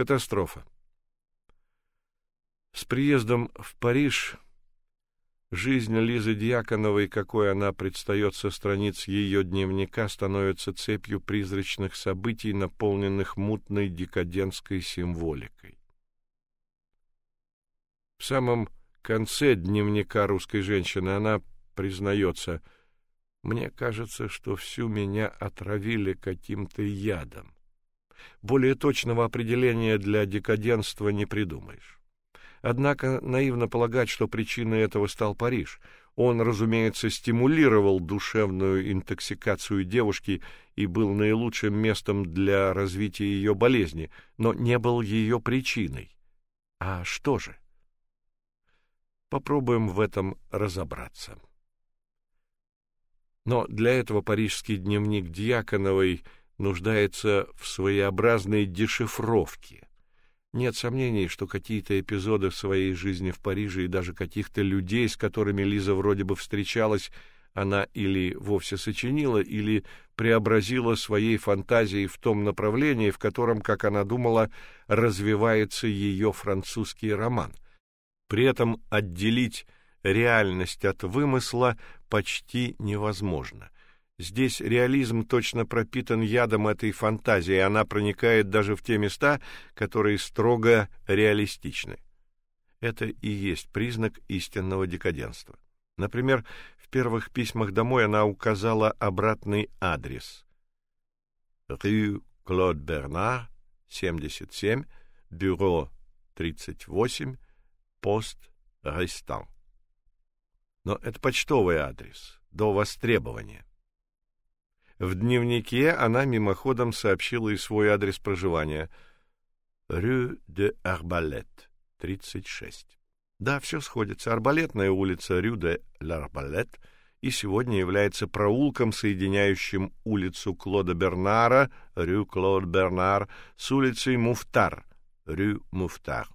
Катастрофа. С приездом в Париж жизнь Лизы Дьяконовой, какой она предстает со страниц ее дневника, становится цепью призрачных событий, наполненных мутной декадентской символикой. В самом конце дневника русской женщины она признается: "Мне кажется, что всю меня отравили каким-то ядом. Более точного определения для декаденства не придумаешь. Однако наивно полагать, что причиной этого стал Париж. Он, разумеется, стимулировал душевную интоксикацию девушки и был наилучшим местом для развития ее болезни, но не был ее причиной. А что же? Попробуем в этом разобраться. Но для этого парижский дневник Дьяконовой нуждается в своеобразной дешифровке. Нет сомнений, что какие-то эпизоды в своей жизни в Париже и даже каких-то людей, с которыми Лиза вроде бы встречалась, она или вовсе сочинила, или преобразила своей фантазией в том направлении, в котором, как она думала, развивается ее французский роман. При этом отделить реальность от вымысла почти невозможно. Здесь реализм точно пропитан ядом этой фантазии, и она проникает даже в те места, которые строго реалистичны. Это и есть признак истинного декаденства. Например, в первых письмах домой она указала обратный адрес. Rue Клод Бернар, 77, бюро 38, пост Рестан. Но это почтовый адрес, до востребования. В дневнике она мимоходом сообщила и свой адрес проживания: Rue de Arbalète, 36. Да, все сходится. Арбалетная улица Rue de l'Arbalète и сегодня является проулком, соединяющим улицу Клода Бернара, Rue Клод Бернар, с улицей Муфтар, Rue Муфтар.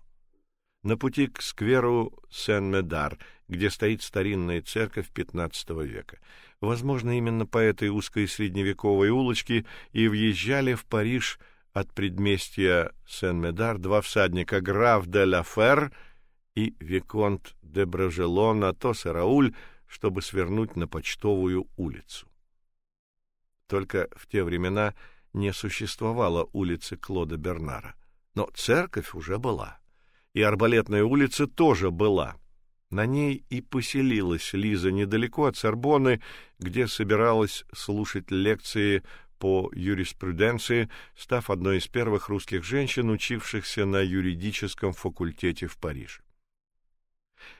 На пути к скверу Сен-Медар, где стоит старинная церковь XV века. Возможно, именно по этой узкой средневековой улочке и въезжали в Париж от предместья Сен-Медар два всадника граф де Лафер и виконт де Бражелон Атос и Рауль, чтобы свернуть на Почтовую улицу. Только в те времена не существовало улицы Клода Бернара, но церковь уже была, и Арбалетная улица тоже была. На ней и поселилась Лиза недалеко от Сорбонны, где собиралась слушать лекции по юриспруденции, став одной из первых русских женщин, учившихся на юридическом факультете в Париже.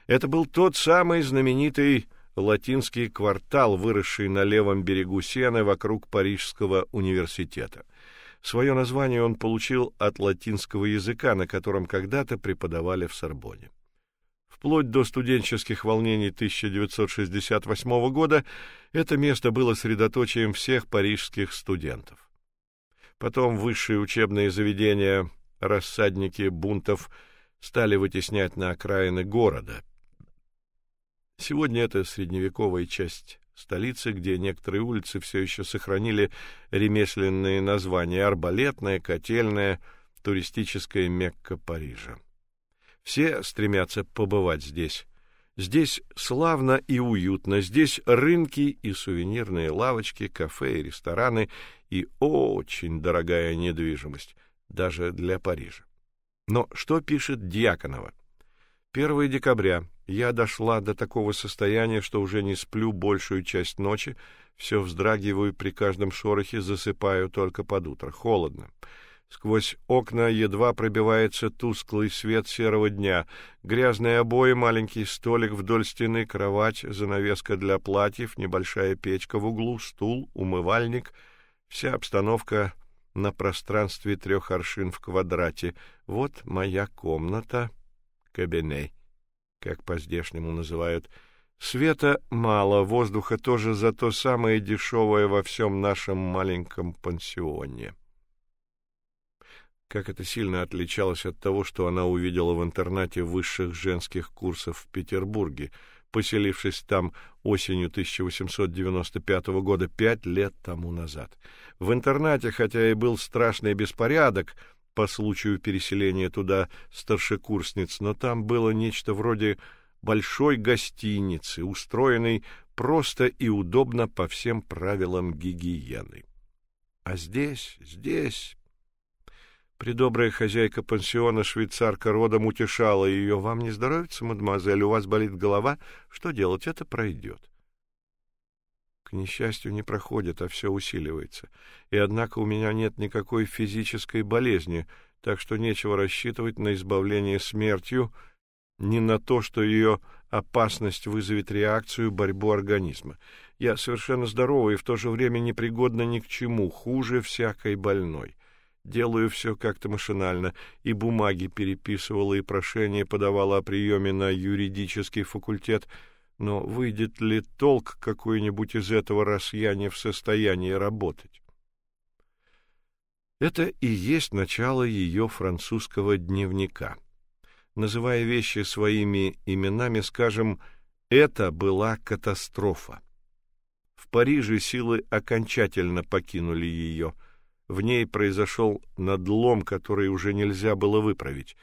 Это был тот самый знаменитый латинский квартал, выросший на левом берегу Сены вокруг Парижского университета. Свое название он получил от латинского языка, на котором когда-то преподавали в Сорбонне. Вплоть до студенческих волнений 1968 года это место было средоточием всех парижских студентов. Потом высшие учебные заведения, рассадники бунтов стали вытеснять на окраины города. Сегодня это средневековая часть столицы, где некоторые улицы все еще сохранили ремесленные названия: Арбалетная, Котельная, туристическая Мекка Парижа. Все стремятся побывать здесь. Здесь славно и уютно, здесь рынки и сувенирные лавочки, кафе и рестораны и очень дорогая недвижимость даже для Парижа. Но что пишет Дьяконова? 1 декабря. Я дошла до такого состояния, что уже не сплю большую часть ночи, все вздрагиваю при каждом шорохе, засыпаю только под утро. Холодно. Сквозь окна едва пробивается тусклый свет серого дня. Грязные обои, маленький столик вдоль стены, кровать, занавеска для платьев, небольшая печка в углу, стул, умывальник. Вся обстановка на пространстве трех аршин в квадрате. Вот моя комната, кабинет, как по-здешнему называют. Света мало, воздуха тоже, зато самое дешевое во всем нашем маленьком пансионе как это сильно отличалось от того, что она увидела в интернате высших женских курсов в Петербурге, поселившись там осенью 1895 года, пять лет тому назад. В интернате, хотя и был страшный беспорядок, по случаю переселения туда старшекурсниц, но там было нечто вроде большой гостиницы, устроенной просто и удобно по всем правилам гигиены. А здесь, здесь Придобрая хозяйка пансиона, швейцарка родом утешала ее. «Вам не здоровится, мадемуазель? У вас болит голова? Что делать? Это пройдет». К несчастью, не проходит, а все усиливается. И однако у меня нет никакой физической болезни, так что нечего рассчитывать на избавление смертью, ни на то, что ее опасность вызовет реакцию, борьбу организма. Я совершенно здорова и в то же время непригодна ни к чему, хуже всякой больной. Делаю все как-то машинально, и бумаги переписывала, и прошение подавала о приеме на юридический факультет, но выйдет ли толк какой-нибудь из этого, раз я не в состоянии работать? Это и есть начало ее французского дневника. Называя вещи своими именами, скажем, это была катастрофа. В Париже силы окончательно покинули ее — в ней произошел надлом, который уже нельзя было выправить,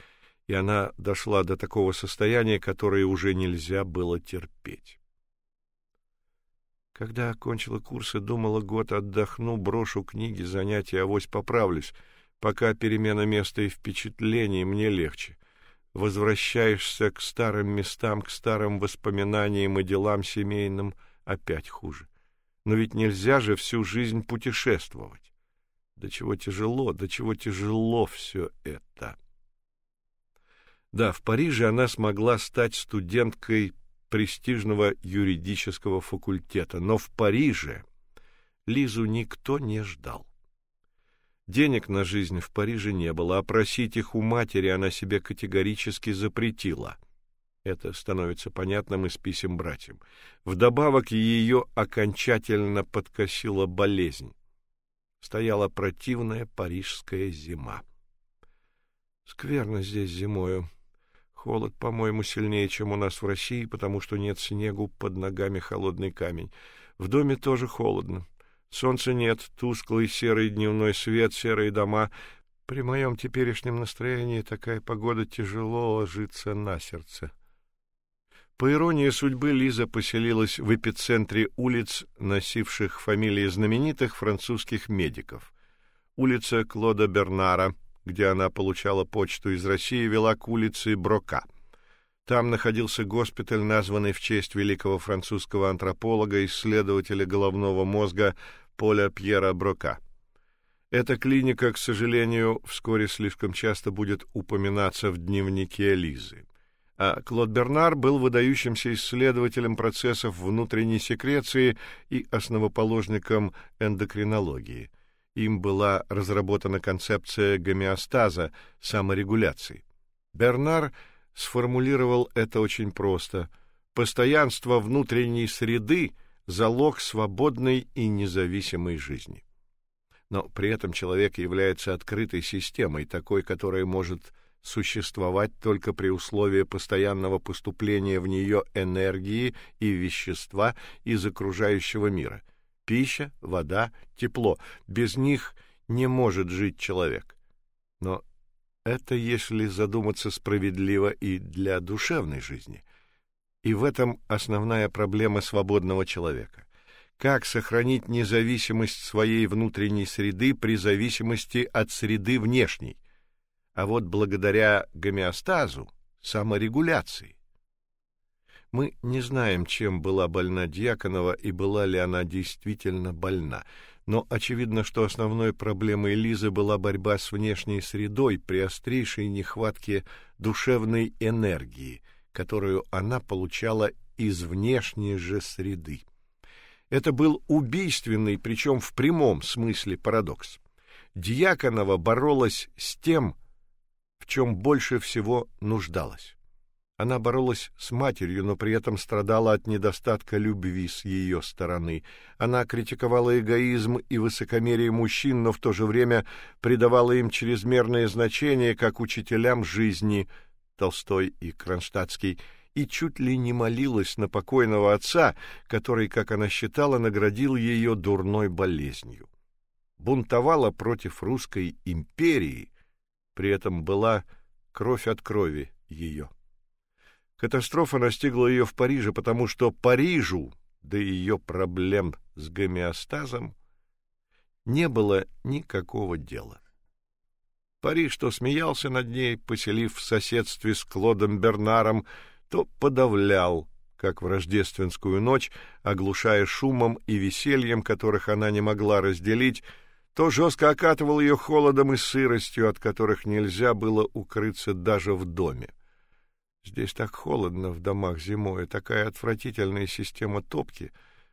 и она дошла до такого состояния, которое уже нельзя было терпеть. Когда окончила курсы, думала, год отдохну, брошу книги, занятия, авось поправлюсь. Пока перемена места и впечатлений, мне легче. Возвращаешься к старым местам, к старым воспоминаниям и делам семейным, опять хуже. Но ведь нельзя же всю жизнь путешествовать. До чего тяжело, до чего тяжело все это. Да, в Париже она смогла стать студенткой престижного юридического факультета, но в Париже Лизу никто не ждал. Денег на жизнь в Париже не было, а просить их у матери она себе категорически запретила. Это становится понятным из писем братьям. Вдобавок ее окончательно подкосила болезнь стояла противная парижская зима. Скверно здесь зимою. Холод, по-моему, сильнее, чем у нас в России, потому что нет снегу, под ногами холодный камень. В доме тоже холодно. Солнца нет, тусклый серый дневной свет, серые дома. При моем теперешнем настроении такая погода тяжело ложится на сердце. По иронии судьбы, Лиза поселилась в эпицентре улиц, носивших фамилии знаменитых французских медиков. Улица Клода Бернара, где она получала почту из России, вела к улице Брока. Там находился госпиталь, названный в честь великого французского антрополога, исследователя головного мозга Поля Пьера Брока. Эта клиника, к сожалению, вскоре слишком часто будет упоминаться в дневнике Лизы а Клод Бернар был выдающимся исследователем процессов внутренней секреции и основоположником эндокринологии. Им была разработана концепция гомеостаза, саморегуляции. Бернар сформулировал это очень просто: постоянство внутренней среды залог свободной и независимой жизни. Но при этом человек является открытой системой, такой, которая может существовать только при условии постоянного поступления в нее энергии и вещества из окружающего мира. Пища, вода, тепло. Без них не может жить человек. Но это если задуматься справедливо и для душевной жизни. И в этом основная проблема свободного человека. Как сохранить независимость своей внутренней среды при зависимости от среды внешней? а вот благодаря гомеостазу, саморегуляции. Мы не знаем, чем была больна Дьяконова и была ли она действительно больна, но очевидно, что основной проблемой Лизы была борьба с внешней средой при острейшей нехватке душевной энергии, которую она получала из внешней же среды. Это был убийственный, причем в прямом смысле парадокс. Дьяконова боролась с тем, в чем больше всего нуждалась. Она боролась с матерью, но при этом страдала от недостатка любви с ее стороны. Она критиковала эгоизм и высокомерие мужчин, но в то же время придавала им чрезмерное значение как учителям жизни Толстой и Кронштадтский и чуть ли не молилась на покойного отца, который, как она считала, наградил ее дурной болезнью. Бунтовала против русской империи при этом была кровь от крови ее. Катастрофа настигла ее в Париже, потому что Парижу, да и ее проблем с гомеостазом, не было никакого дела. Париж то смеялся над ней, поселив в соседстве с Клодом Бернаром, то подавлял, как в рождественскую ночь, оглушая шумом и весельем, которых она не могла разделить, то жестко окатывал ее холодом и сыростью, от которых нельзя было укрыться даже в доме. Здесь так холодно в домах зимой, такая отвратительная система топки.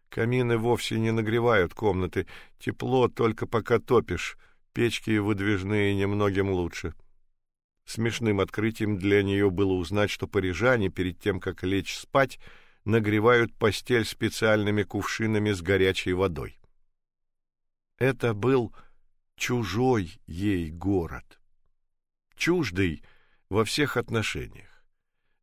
Камины вовсе не нагревают комнаты, тепло только пока топишь. Печки выдвижные немногим лучше. Смешным открытием для нее было узнать, что парижане перед тем, как лечь спать, нагревают постель специальными кувшинами с горячей водой. Это был чужой ей город. Чуждый во всех отношениях.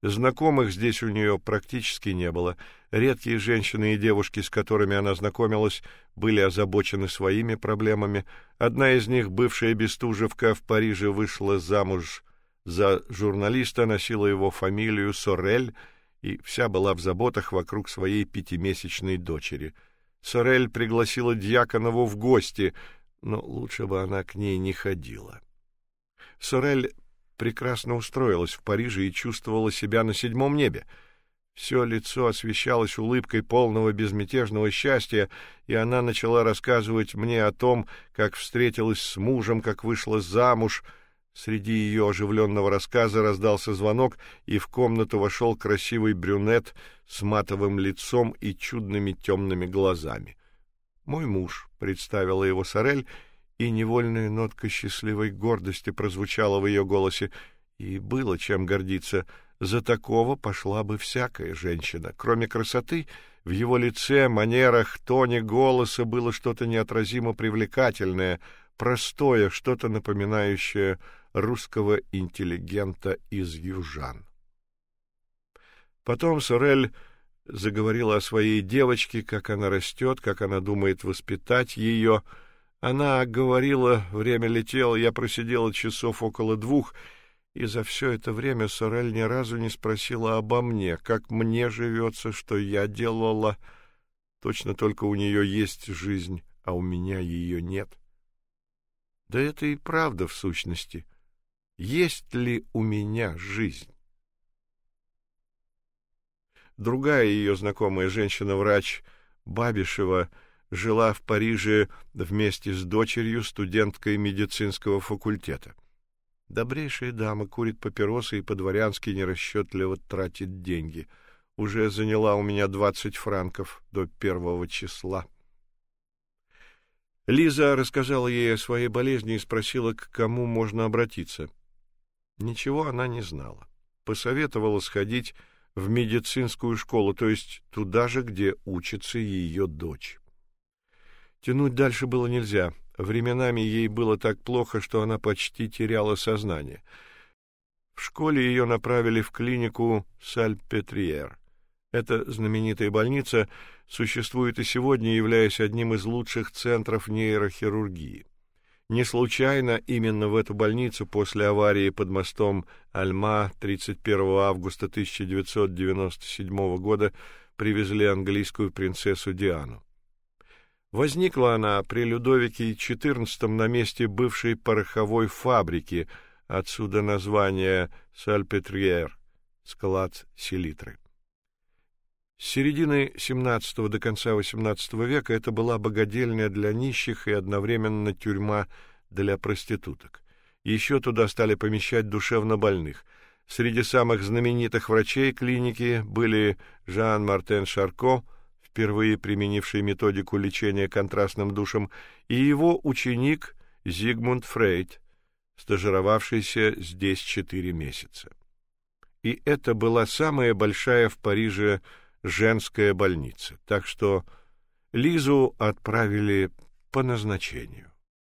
Знакомых здесь у нее практически не было. Редкие женщины и девушки, с которыми она знакомилась, были озабочены своими проблемами. Одна из них, бывшая Бестужевка в Париже, вышла замуж за журналиста, носила его фамилию Сорель и вся была в заботах вокруг своей пятимесячной дочери. Сорель пригласила Дьяконову в гости, но лучше бы она к ней не ходила. Сорель прекрасно устроилась в Париже и чувствовала себя на седьмом небе. Все лицо освещалось улыбкой полного безмятежного счастья, и она начала рассказывать мне о том, как встретилась с мужем, как вышла замуж. Среди ее оживленного рассказа раздался звонок, и в комнату вошел красивый брюнет с матовым лицом и чудными темными глазами. Мой муж, представила его Сорель, и невольная нотка счастливой гордости прозвучала в ее голосе, и было чем гордиться. За такого пошла бы всякая женщина. Кроме красоты, в его лице, манерах, тоне голоса было что-то неотразимо привлекательное, простое, что-то напоминающее русского интеллигента из южан. Потом Сорель заговорила о своей девочке, как она растет, как она думает воспитать ее — она говорила, время летело, я просидела часов около двух, и за все это время Сорель ни разу не спросила обо мне, как мне живется, что я делала. Точно только у нее есть жизнь, а у меня ее нет. Да это и правда в сущности. Есть ли у меня жизнь? Другая ее знакомая женщина-врач Бабишева — жила в Париже вместе с дочерью, студенткой медицинского факультета. Добрейшая дама курит папиросы и по-дворянски нерасчетливо тратит деньги. Уже заняла у меня двадцать франков до первого числа. Лиза рассказала ей о своей болезни и спросила, к кому можно обратиться. Ничего она не знала. Посоветовала сходить в медицинскую школу, то есть туда же, где учится ее дочь. Тянуть дальше было нельзя. Временами ей было так плохо, что она почти теряла сознание. В школе ее направили в клинику Сальпетриер. Эта знаменитая больница существует и сегодня, являясь одним из лучших центров нейрохирургии. Не случайно именно в эту больницу после аварии под мостом Альма 31 августа 1997 года привезли английскую принцессу Диану. Возникла она при Людовике XIV на месте бывшей пороховой фабрики, отсюда название Сальпетриер, склад селитры. С середины XVII до конца XVIII века это была богадельня для нищих и одновременно тюрьма для проституток. Еще туда стали помещать душевнобольных. Среди самых знаменитых врачей клиники были Жан-Мартен Шарко, впервые применивший методику лечения контрастным душем, и его ученик Зигмунд Фрейд, стажировавшийся здесь четыре месяца. И это была самая большая в Париже женская больница, так что Лизу отправили по назначению.